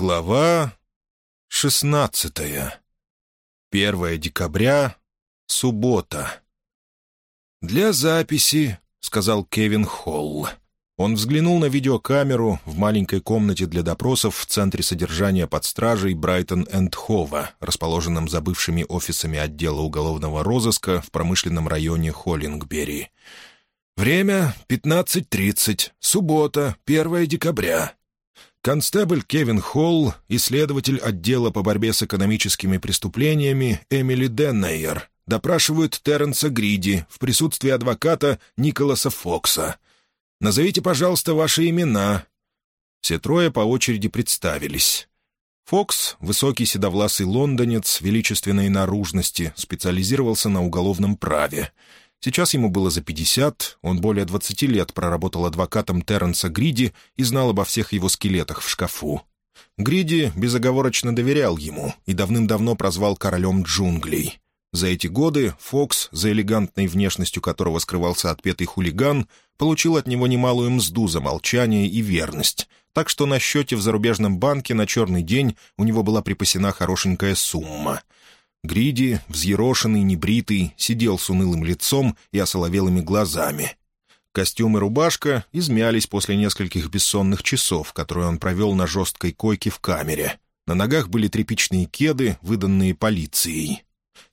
Глава шестнадцатая. 1 декабря, суббота. «Для записи», — сказал Кевин Холл. Он взглянул на видеокамеру в маленькой комнате для допросов в центре содержания под стражей Брайтон энд Хова, расположенном за бывшими офисами отдела уголовного розыска в промышленном районе Холлингбери. «Время — 15.30, суббота, 1 декабря». Констебль Кевин Холл и следователь отдела по борьбе с экономическими преступлениями Эмили Деннейер допрашивают Терренса Гриди в присутствии адвоката Николаса Фокса. «Назовите, пожалуйста, ваши имена». Все трое по очереди представились. Фокс, высокий седовласый лондонец величественной наружности, специализировался на уголовном праве — Сейчас ему было за пятьдесят, он более двадцати лет проработал адвокатом Терренса Гриди и знал обо всех его скелетах в шкафу. Гриди безоговорочно доверял ему и давным-давно прозвал королем джунглей. За эти годы Фокс, за элегантной внешностью которого скрывался отпетый хулиган, получил от него немалую мзду за молчание и верность, так что на счете в зарубежном банке на черный день у него была припасена хорошенькая сумма — Гриди, взъерошенный, небритый, сидел с унылым лицом и осоловелыми глазами. Костюм и рубашка измялись после нескольких бессонных часов, которые он провел на жесткой койке в камере. На ногах были тряпичные кеды, выданные полицией.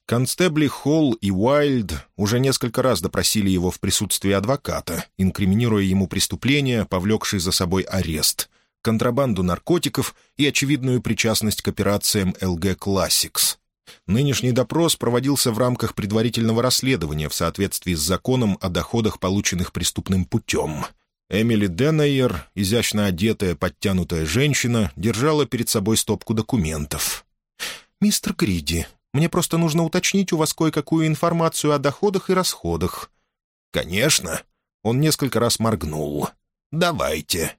Констебли Холл и Уайльд уже несколько раз допросили его в присутствии адвоката, инкриминируя ему преступление, повлекшее за собой арест, контрабанду наркотиков и очевидную причастность к операциям LG «Classics». Нынешний допрос проводился в рамках предварительного расследования в соответствии с законом о доходах, полученных преступным путем. Эмили Деннейер, изящно одетая, подтянутая женщина, держала перед собой стопку документов. «Мистер Гриди, мне просто нужно уточнить у вас кое-какую информацию о доходах и расходах». «Конечно». Он несколько раз моргнул. «Давайте».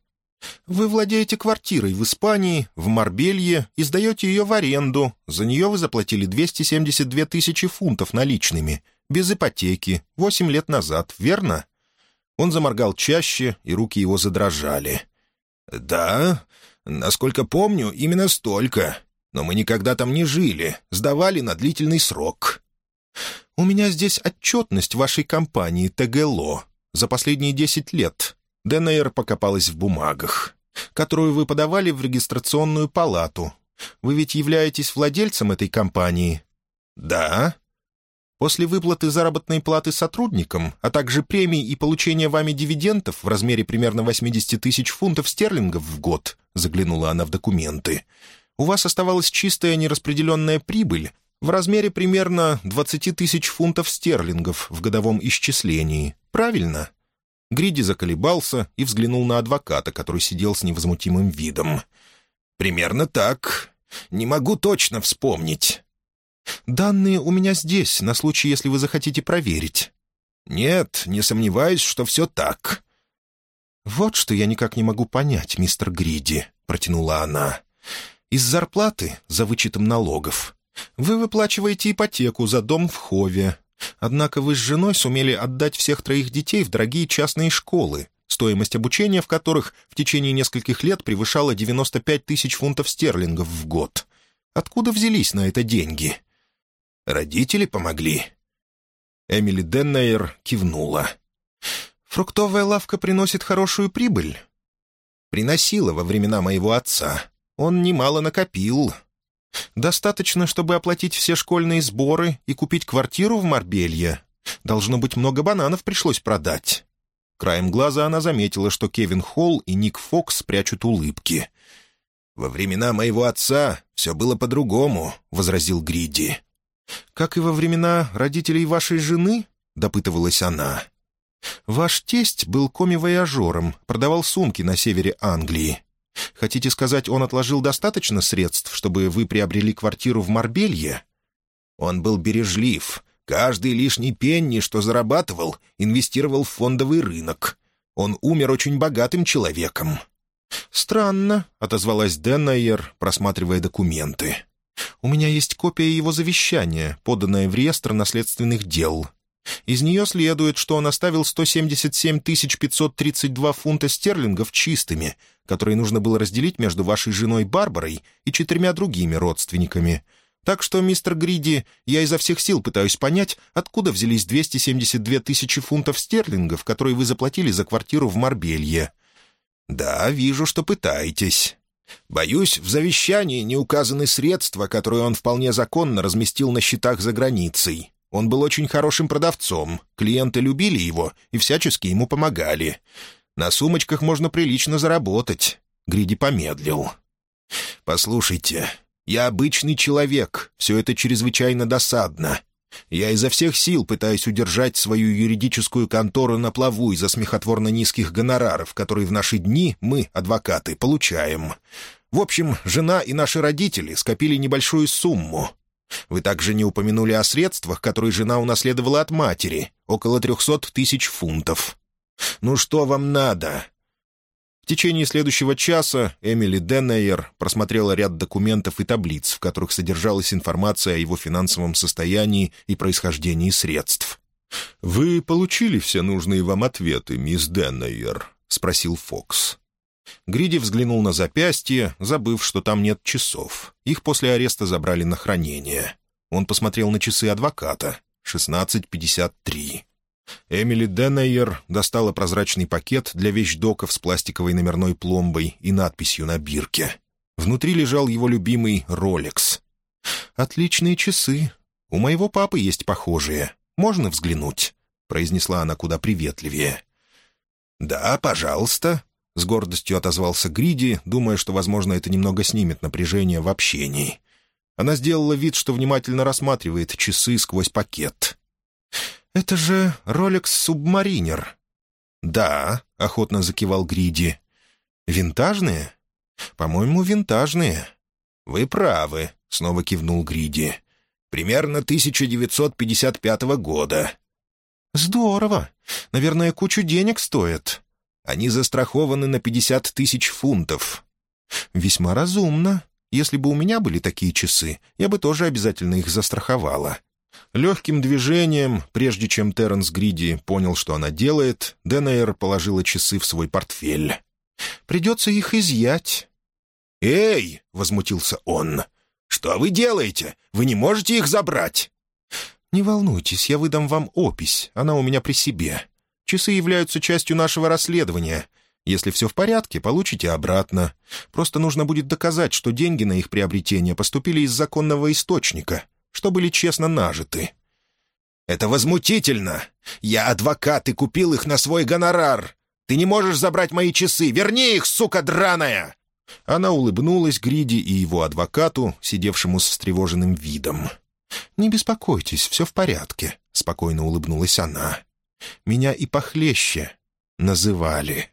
Вы владеете квартирой в Испании, в Марбелье, и сдаете ее в аренду. За нее вы заплатили 272 тысячи фунтов наличными, без ипотеки, восемь лет назад, верно?» Он заморгал чаще, и руки его задрожали. «Да, насколько помню, именно столько. Но мы никогда там не жили, сдавали на длительный срок». «У меня здесь отчетность вашей компании ТГЛО за последние десять лет. Денейр покопалась в бумагах, которую вы подавали в регистрационную палату. Вы ведь являетесь владельцем этой компании?» «Да». После выплаты заработной платы сотрудникам, а также премий и получения вами дивидендов в размере примерно 80 тысяч фунтов стерлингов в год, заглянула она в документы, у вас оставалась чистая нераспределенная прибыль в размере примерно 20 тысяч фунтов стерлингов в годовом исчислении. Правильно? Гриди заколебался и взглянул на адвоката, который сидел с невозмутимым видом. «Примерно так. Не могу точно вспомнить». «Данные у меня здесь, на случай, если вы захотите проверить». «Нет, не сомневаюсь, что все так». «Вот что я никак не могу понять, мистер Гриди», — протянула она. «Из зарплаты за вычетом налогов вы выплачиваете ипотеку за дом в Хове, Однако вы с женой сумели отдать всех троих детей в дорогие частные школы, стоимость обучения в которых в течение нескольких лет превышала 95 тысяч фунтов стерлингов в год. Откуда взялись на это деньги? Родители помогли. Эмили Деннейер кивнула. «Фруктовая лавка приносит хорошую прибыль?» «Приносила во времена моего отца. Он немало накопил». Достаточно, чтобы оплатить все школьные сборы и купить квартиру в Марбелье. Должно быть, много бананов пришлось продать». Краем глаза она заметила, что Кевин Холл и Ник Фокс прячут улыбки. «Во времена моего отца все было по-другому», — возразил Гриди. «Как и во времена родителей вашей жены?» — допытывалась она. «Ваш тесть был коми-вояжером, продавал сумки на севере Англии. Хотите сказать, он отложил достаточно средств, чтобы вы приобрели квартиру в Марбелье?» Он был бережлив. Каждый лишний пенни, что зарабатывал, инвестировал в фондовый рынок. Он умер очень богатым человеком. «Странно», — отозвалась Деннайер, просматривая документы. «У меня есть копия его завещания, поданная в реестр наследственных дел. Из нее следует, что он оставил 177 532 фунта стерлингов чистыми, которые нужно было разделить между вашей женой Барбарой и четырьмя другими родственниками. Так что, мистер Гриди, я изо всех сил пытаюсь понять, откуда взялись 272 тысячи фунтов стерлингов, которые вы заплатили за квартиру в Марбелье. «Да, вижу, что пытаетесь. Боюсь, в завещании не указаны средства, которые он вполне законно разместил на счетах за границей. Он был очень хорошим продавцом, клиенты любили его и всячески ему помогали. На сумочках можно прилично заработать». Гриди помедлил. «Послушайте, я обычный человек, все это чрезвычайно досадно. Я изо всех сил пытаюсь удержать свою юридическую контору на плаву из-за смехотворно низких гонораров, которые в наши дни мы, адвокаты, получаем. В общем, жена и наши родители скопили небольшую сумму. Вы также не упомянули о средствах, которые жена унаследовала от матери, около трехсот тысяч фунтов. Ну что вам надо? В течение следующего часа Эмили Деннейер просмотрела ряд документов и таблиц, в которых содержалась информация о его финансовом состоянии и происхождении средств. «Вы получили все нужные вам ответы, мисс Деннейер?» — спросил Фокс. Гриди взглянул на запястье, забыв, что там нет часов. Их после ареста забрали на хранение. Он посмотрел на часы адвоката. 16.53. Эмили Деннейер достала прозрачный пакет для вещдоков с пластиковой номерной пломбой и надписью на бирке. Внутри лежал его любимый «Ролекс». «Отличные часы. У моего папы есть похожие. Можно взглянуть?» — произнесла она куда приветливее. «Да, пожалуйста», — с гордостью отозвался Гриди, думая, что, возможно, это немного снимет напряжение в общении. Она сделала вид, что внимательно рассматривает часы сквозь пакет. «Это же Rolex Submariner». «Да», — охотно закивал Гриди. «Винтажные?» «По-моему, винтажные». «Вы правы», — снова кивнул Гриди. «Примерно 1955 года». «Здорово. Наверное, кучу денег стоят». «Они застрахованы на 50 тысяч фунтов». «Весьма разумно. Если бы у меня были такие часы, я бы тоже обязательно их застраховала. Легким движением, прежде чем Терренс Гриди понял, что она делает, Денейр положила часы в свой портфель. «Придется их изъять». «Эй!» — возмутился он. «Что вы делаете? Вы не можете их забрать?» «Не волнуйтесь, я выдам вам опись, она у меня при себе. Часы являются частью нашего расследования. Если все в порядке, получите обратно. Просто нужно будет доказать, что деньги на их приобретение поступили из законного источника, что были честно нажиты. «Это возмутительно! Я адвокат и купил их на свой гонорар! Ты не можешь забрать мои часы! Верни их, сука драная!» Она улыбнулась Гриди и его адвокату, сидевшему с встревоженным видом. «Не беспокойтесь, все в порядке», — спокойно улыбнулась она. «Меня и похлеще называли».